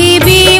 পৃথিবী